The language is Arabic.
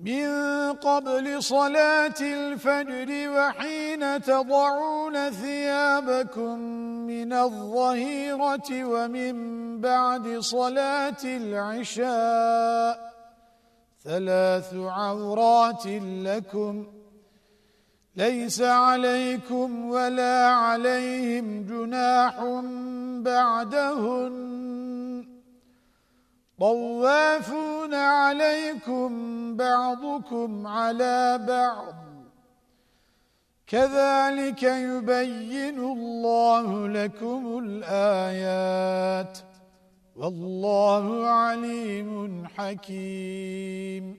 من قبل صلاة الفجر وحين تضعون ثيابكم من الظهيرة ومن بعد صلاة العشاء ثلاث عورات لكم ليس عليكم ولا عليهم جناح بعدهن طوافون عليكم بعضكم على بعض. كذلك يبين الله لكم الآيات. والله عليم حكيم.